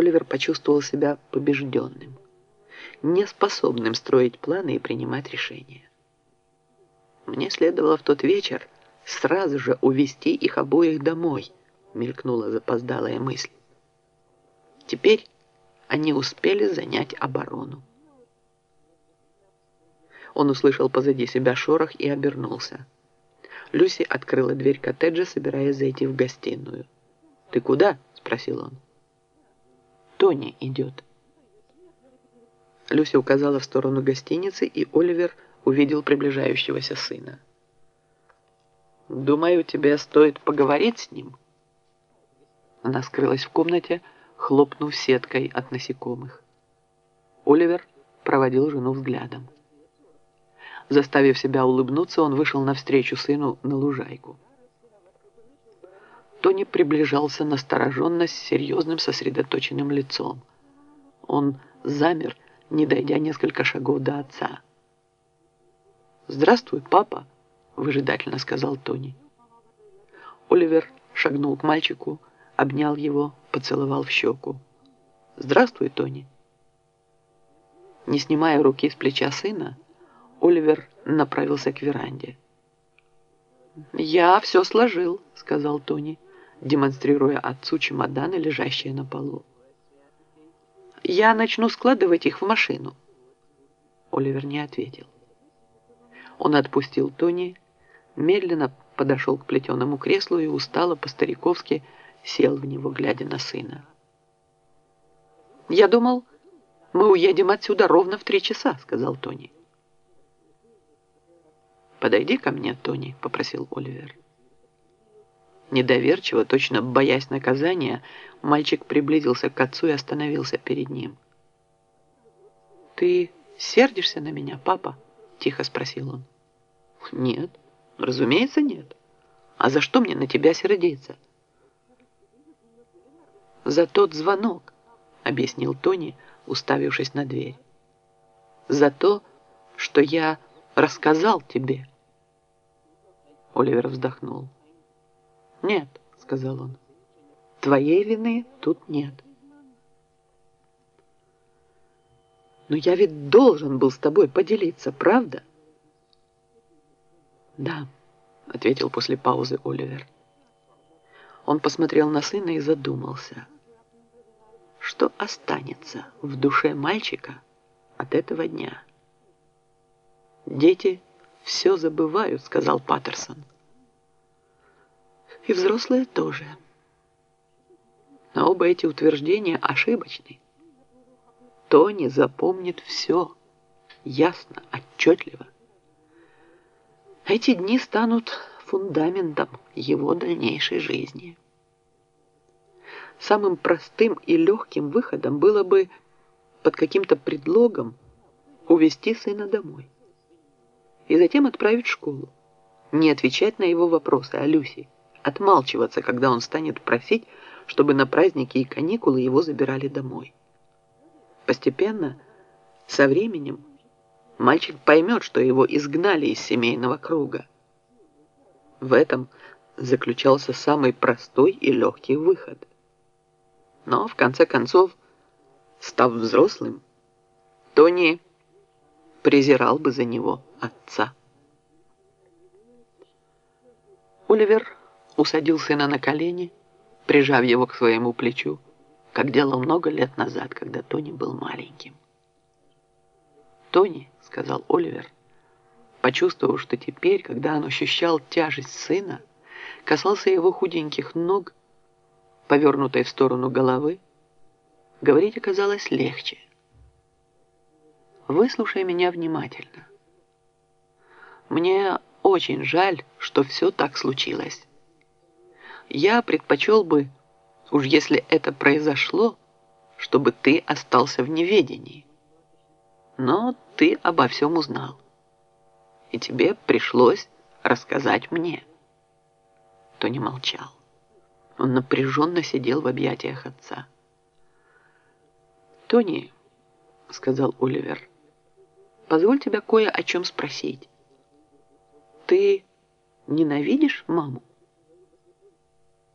Оливер почувствовал себя побежденным, неспособным строить планы и принимать решения. Мне следовало в тот вечер сразу же увести их обоих домой, мелькнула запоздалая мысль. Теперь они успели занять оборону. Он услышал позади себя шорох и обернулся. Люси открыла дверь коттеджа, собираясь зайти в гостиную. «Ты куда?» – спросил он. «Тони идет». Люси указала в сторону гостиницы, и Оливер увидел приближающегося сына. «Думаю, тебе стоит поговорить с ним». Она скрылась в комнате, хлопнув сеткой от насекомых. Оливер проводил жену взглядом. Заставив себя улыбнуться, он вышел навстречу сыну на лужайку. Тони приближался настороженно с серьезным сосредоточенным лицом. Он замер, не дойдя несколько шагов до отца. «Здравствуй, папа», — выжидательно сказал Тони. Оливер шагнул к мальчику, обнял его, поцеловал в щеку. «Здравствуй, Тони». Не снимая руки с плеча сына, Оливер направился к веранде. «Я все сложил», — сказал Тони, демонстрируя отцу чемоданы, лежащие на полу. «Я начну складывать их в машину». Оливер не ответил. Он отпустил Тони, медленно подошел к плетеному креслу и устало по-стариковски сел в него, глядя на сына. «Я думал, мы уедем отсюда ровно в три часа», — сказал Тони. «Подойди ко мне, Тони», — попросил Оливер. Недоверчиво, точно боясь наказания, мальчик приблизился к отцу и остановился перед ним. «Ты сердишься на меня, папа?» — тихо спросил он. «Нет, разумеется, нет. А за что мне на тебя сердиться?» «За тот звонок», — объяснил Тони, уставившись на дверь. «За то, что я рассказал тебе». Оливер вздохнул. «Нет», — сказал он, — «твоей вины тут нет». «Но я ведь должен был с тобой поделиться, правда?» «Да», — ответил после паузы Оливер. Он посмотрел на сына и задумался. Что останется в душе мальчика от этого дня? Дети все забывают», — сказал Паттерсон. «И взрослые тоже». Но оба эти утверждения ошибочны. Тони запомнит все, ясно, отчетливо. Эти дни станут фундаментом его дальнейшей жизни. Самым простым и легким выходом было бы под каким-то предлогом увести сына домой и затем отправить в школу. Не отвечать на его вопросы о Люси, отмалчиваться, когда он станет просить, чтобы на праздники и каникулы его забирали домой. Постепенно, со временем, мальчик поймет, что его изгнали из семейного круга. В этом заключался самый простой и легкий выход. Но, в конце концов, став взрослым, Тони презирал бы за него отца. Оливер усадил сына на колени, прижав его к своему плечу, как делал много лет назад, когда Тони был маленьким. «Тони», — сказал Оливер, почувствовав, что теперь, когда он ощущал тяжесть сына, касался его худеньких ног, повернутой в сторону головы, говорить оказалось легче. Выслушай меня внимательно. Мне очень жаль, что все так случилось. Я предпочел бы, уж если это произошло, чтобы ты остался в неведении. Но ты обо всем узнал. И тебе пришлось рассказать мне. Тони молчал. Он напряженно сидел в объятиях отца. «Тони», — сказал Оливер, Позволь тебя кое о чем спросить. Ты ненавидишь маму?